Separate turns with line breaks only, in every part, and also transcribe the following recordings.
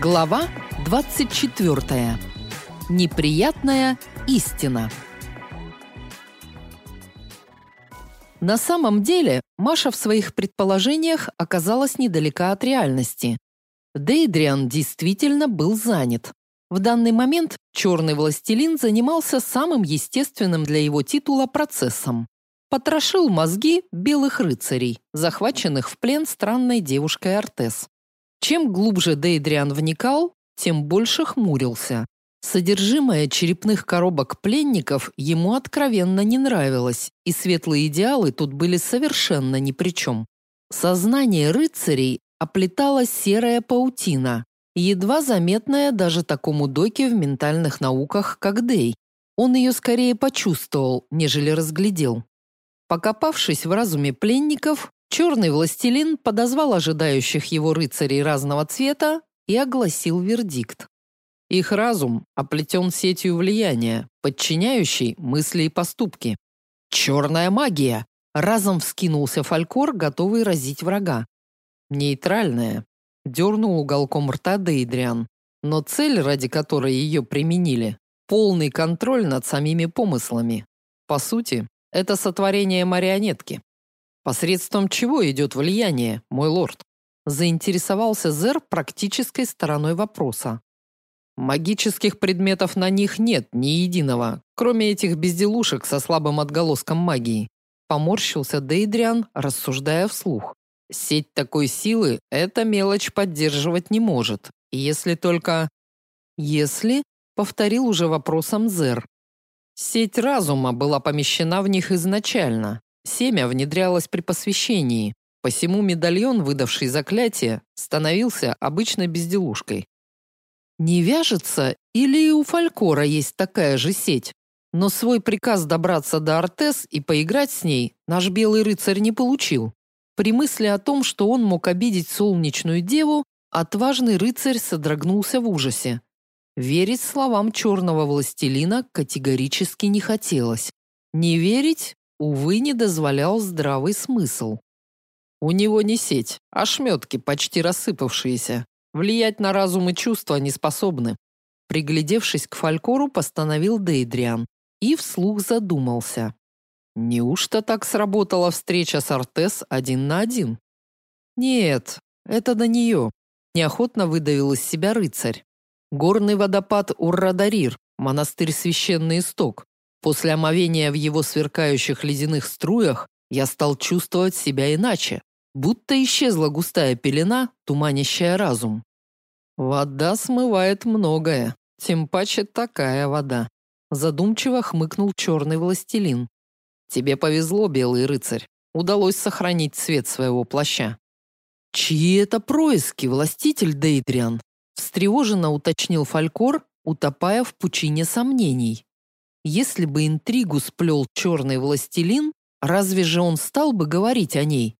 Глава 24. Неприятная истина. На самом деле, Маша в своих предположениях оказалась недалека от реальности. Дейдриан действительно был занят. В данный момент черный властелин занимался самым естественным для его титула процессом. Потрошил мозги белых рыцарей, захваченных в плен странной девушкой Артес. Чем глубже Дейдриан вникал, тем больше хмурился. Содержимое черепных коробок пленников ему откровенно не нравилось, и светлые идеалы тут были совершенно ни при чем. Сознание рыцарей оплетала серая паутина, едва заметная даже такому доке в ментальных науках, как Дей. Он ее скорее почувствовал, нежели разглядел. Покопавшись в разуме пленников, Черный властелин подозвал ожидающих его рыцарей разного цвета и огласил вердикт. Их разум оплетен сетью влияния, подчиняющей мысли и поступки. «Черная магия!» – разом вскинулся Фалькор, готовый разить врага. «Нейтральная», – дернул уголком рта Дейдриан. Но цель, ради которой ее применили – полный контроль над самими помыслами. По сути, это сотворение марионетки. Посредством чего идет влияние, мой лорд? Заинтересовался Зер практической стороной вопроса. Магических предметов на них нет ни единого, кроме этих безделушек со слабым отголоском магии. Поморщился Дейдриан, рассуждая вслух. Сеть такой силы эта мелочь поддерживать не может. Если только... Если, повторил уже вопросом Зер. Сеть разума была помещена в них изначально, Семя внедрялось при посвящении, посему медальон, выдавший заклятие, становился обычной безделушкой. Не вяжется или у Фалькора есть такая же сеть? Но свой приказ добраться до Артес и поиграть с ней наш белый рыцарь не получил. При мысли о том, что он мог обидеть солнечную деву, отважный рыцарь содрогнулся в ужасе. Верить словам черного властелина категорически не хотелось. Не верить увы, не дозволял здравый смысл. У него не сеть, а шметки, почти рассыпавшиеся. Влиять на разум и чувства не способны. Приглядевшись к Фалькору, постановил Дейдриан и вслух задумался. Неужто так сработала встреча с Артес один на один? Нет, это на нее. Неохотно выдавил из себя рыцарь. Горный водопад Уррадарир, монастырь Священный Исток. После омовения в его сверкающих ледяных струях я стал чувствовать себя иначе, будто исчезла густая пелена, туманящая разум. Вода смывает многое, тем паче такая вода. Задумчиво хмыкнул черный властелин. Тебе повезло, белый рыцарь. Удалось сохранить цвет своего плаща. Чьи это происки, властитель Дейдриан? Встревоженно уточнил Фалькор, утопая в пучине сомнений. Если бы интригу сплел черный властелин, разве же он стал бы говорить о ней?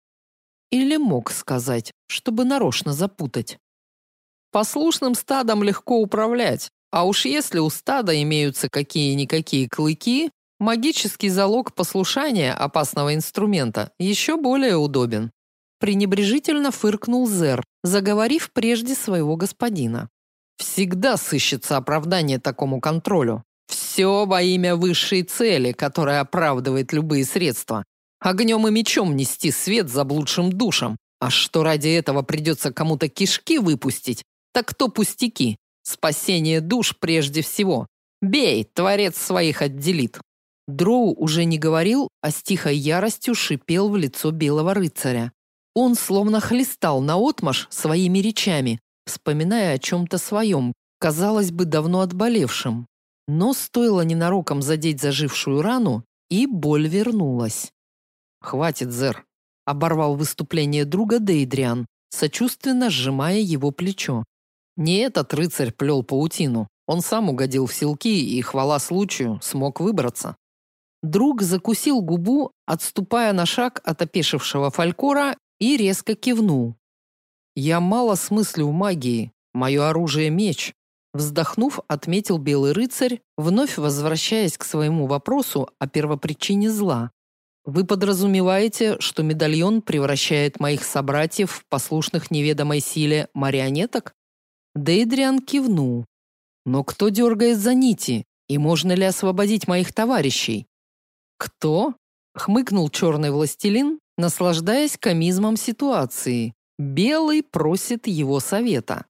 Или мог сказать, чтобы нарочно запутать? Послушным стадом легко управлять, а уж если у стада имеются какие-никакие клыки, магический залог послушания опасного инструмента еще более удобен. Пренебрежительно фыркнул Зер, заговорив прежде своего господина. Всегда сыщется оправдание такому контролю. Все во имя высшей цели, которая оправдывает любые средства. Огнем и мечом нести свет заблудшим душам. А что ради этого придется кому-то кишки выпустить, так то пустяки. Спасение душ прежде всего. Бей, творец своих отделит. Дроу уже не говорил, а с тихой яростью шипел в лицо белого рыцаря. Он словно хлестал наотмашь своими речами, вспоминая о чем-то своем, казалось бы, давно отболевшем. Но стоило ненароком задеть зажившую рану, и боль вернулась. «Хватит, Зер», — оборвал выступление друга Дейдриан, сочувственно сжимая его плечо. Не этот рыцарь плел паутину. Он сам угодил в селки и, хвала случаю, смог выбраться. Друг закусил губу, отступая на шаг от опешившего фалькора и резко кивнул. «Я мало смыслю в магии. Мое оружие – меч. Вздохнув, отметил белый рыцарь, вновь возвращаясь к своему вопросу о первопричине зла. Вы подразумеваете, что медальон превращает моих собратьев в послушных неведомой силе марионеток? Дейдриан кивнул. Но кто дергает за нити? И можно ли освободить моих товарищей? Кто? Хмыкнул черный властелин, наслаждаясь комизмом ситуации. Белый просит его совета.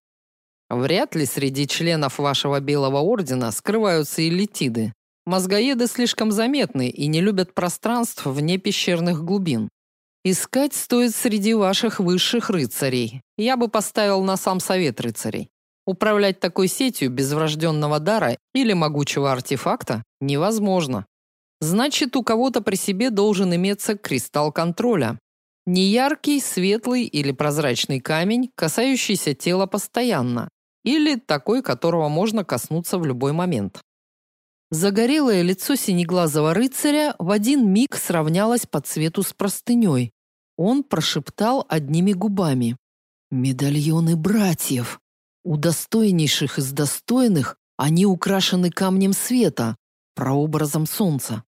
Вряд ли среди членов вашего Белого ордена скрываются элитиды. Мозгоеды слишком заметны и не любят пространств вне пещерных глубин. Искать стоит среди ваших высших рыцарей. Я бы поставил на сам совет рыцарей. Управлять такой сетью без врожденного дара или могучего артефакта невозможно. Значит, у кого-то при себе должен иметься кристалл контроля. Неяркий, светлый или прозрачный камень, касающийся тела постоянно, или такой, которого можно коснуться в любой момент. Загорелое лицо синеглазого рыцаря в один миг сравнялось по цвету с простыней. Он прошептал одними губами: "Медальоны братьев. У достойнейших из достойных они украшены камнем света, прообразом солнца".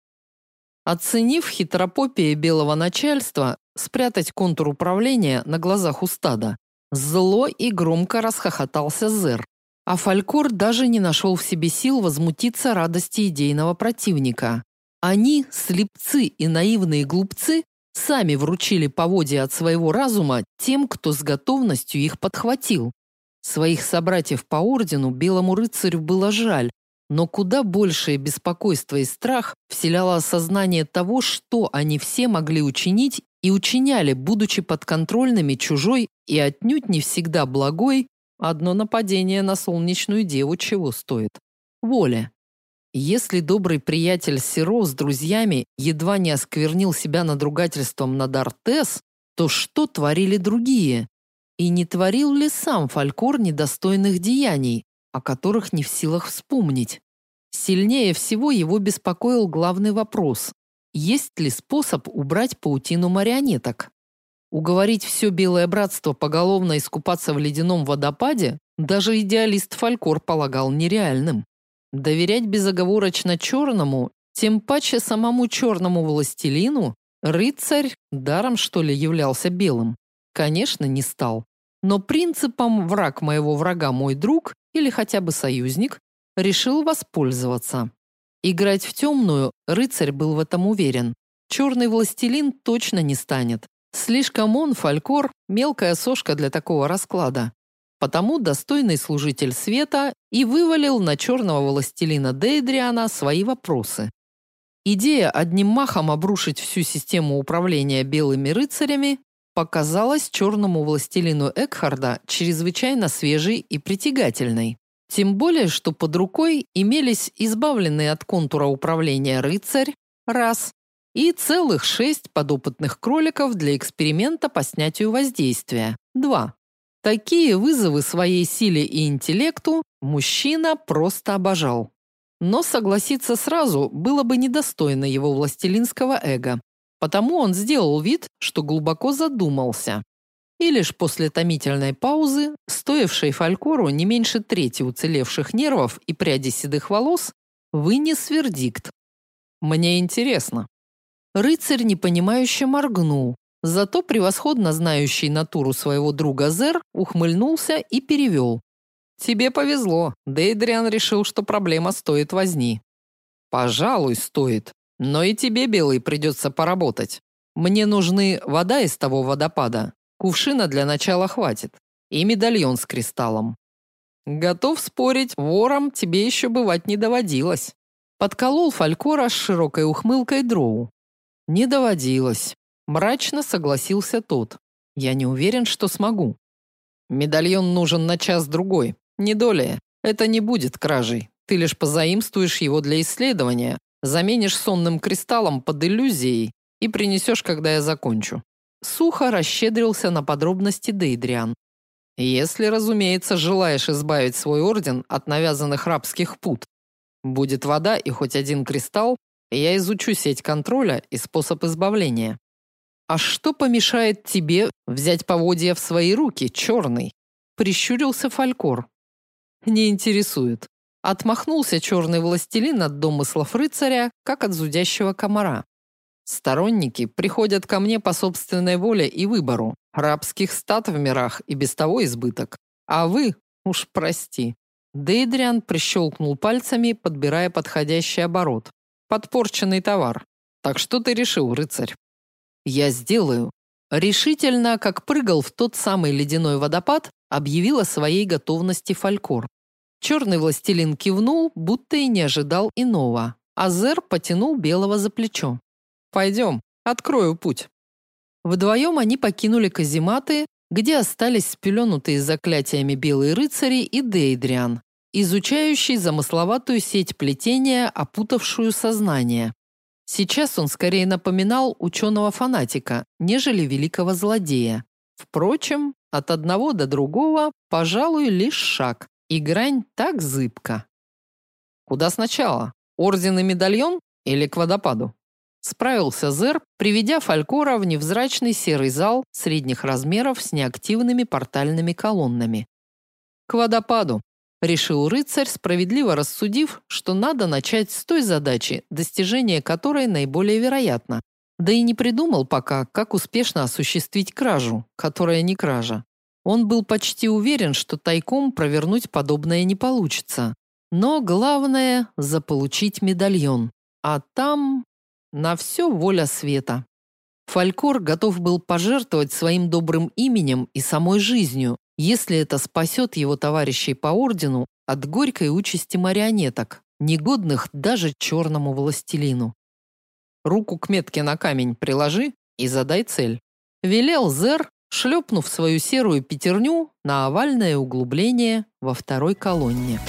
Оценив хитропопие белого начальства спрятать контур управления на глазах у стада, зло и громко расхохотался Зер. А Фалькор даже не нашел в себе сил возмутиться радости идейного противника. Они, слепцы и наивные глупцы, сами вручили поводья от своего разума тем, кто с готовностью их подхватил. Своих собратьев по ордену белому рыцарю было жаль, но куда большее беспокойство и страх вселяло осознание того, что они все могли учинить и учиняли, будучи подконтрольными чужой и отнюдь не всегда благой Одно нападение на солнечную деву чего стоит? Воля. Если добрый приятель Сиро с друзьями едва не осквернил себя надругательством над Артес, то что творили другие? И не творил ли сам Фалькор недостойных деяний, о которых не в силах вспомнить? Сильнее всего его беспокоил главный вопрос: есть ли способ убрать паутину марионеток? Уговорить все белое братство поголовно искупаться в ледяном водопаде даже идеалист Фалькор полагал нереальным. Доверять безоговорочно черному, тем паче самому черному властелину, рыцарь даром что ли являлся белым, конечно, не стал. Но принципом враг моего врага мой друг или хотя бы союзник решил воспользоваться. Играть в темную рыцарь был в этом уверен. Черный властелин точно не станет. Слишком он, Фалькор, мелкая сошка для такого расклада. Потому достойный служитель света и вывалил на черного властелина Дейдриана свои вопросы. Идея одним махом обрушить всю систему управления белыми рыцарями показалась черному властелину Экхарда чрезвычайно свежей и притягательной. Тем более, что под рукой имелись избавленные от контура управления рыцарь, раз, и целых шесть подопытных кроликов для эксперимента по снятию воздействия. Два. Такие вызовы своей силе и интеллекту мужчина просто обожал. Но согласиться сразу было бы недостойно его властелинского эго. Потому он сделал вид, что глубоко задумался. И лишь после томительной паузы, стоившей Фалькору не меньше трети уцелевших нервов и пряди седых волос, вынес вердикт. Мне интересно, Рыцарь непонимающе моргнул. Зато превосходно знающий натуру своего друга Зер ухмыльнулся и перевел. Тебе повезло. Дейдриан решил, что проблема стоит возни. Пожалуй, стоит. Но и тебе, белый, придется поработать. Мне нужны вода из того водопада. Кувшина для начала хватит. И медальон с кристаллом. Готов спорить, вором тебе еще бывать не доводилось. Подколол Фалькора с широкой ухмылкой Дроу. Не доводилось. Мрачно согласился тот. Я не уверен, что смогу. Медальон нужен на час-другой. Не долее. Это не будет кражей. Ты лишь позаимствуешь его для исследования, заменишь сонным кристаллом под иллюзией и принесешь, когда я закончу. Сухо расщедрился на подробности Дейдриан. Если, разумеется, желаешь избавить свой орден от навязанных рабских пут. Будет вода и хоть один кристалл, я изучу сеть контроля и способ избавления. А что помешает тебе взять поводья в свои руки, черный? Прищурился Фалькор. Не интересует. Отмахнулся черный властелин от домыслов рыцаря, как от зудящего комара. Сторонники приходят ко мне по собственной воле и выбору. Рабских стат в мирах и без того избыток. А вы Уж прости. Дейдриан прищелкнул пальцами, подбирая подходящий оборот. Подпорченный товар. Так что ты решил, рыцарь? Я сделаю. Решительно, как прыгал в тот самый ледяной водопад, объявил о своей готовности Фалькор. Черный властелин кивнул, будто и не ожидал иного. А Зер потянул белого за плечо. Пойдем, открою путь. Вдвоем они покинули казематы, где остались спеленутые заклятиями белые рыцари и Дейдриан, изучающий замысловатую сеть плетения, опутавшую сознание. Сейчас он скорее напоминал ученого-фанатика, нежели великого злодея. Впрочем, от одного до другого, пожалуй, лишь шаг, и грань так зыбка. Куда сначала? Орден и медальон или к водопаду? Справился Зер, приведя Фалькора в невзрачный серый зал средних размеров с неактивными портальными колоннами. К водопаду, решил рыцарь, справедливо рассудив, что надо начать с той задачи, достижение которой наиболее вероятно. Да и не придумал пока, как успешно осуществить кражу, которая не кража. Он был почти уверен, что тайком провернуть подобное не получится. Но главное заполучить медальон. А там на все воля света. Фалькор готов был пожертвовать своим добрым именем и самой жизнью, если это спасет его товарищей по ордену от горькой участи марионеток, негодных даже черному властелину. Руку к метке на камень приложи и задай цель. Велел Зер, шлепнув свою серую пятерню на овальное углубление во второй колонне.